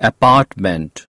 apartment.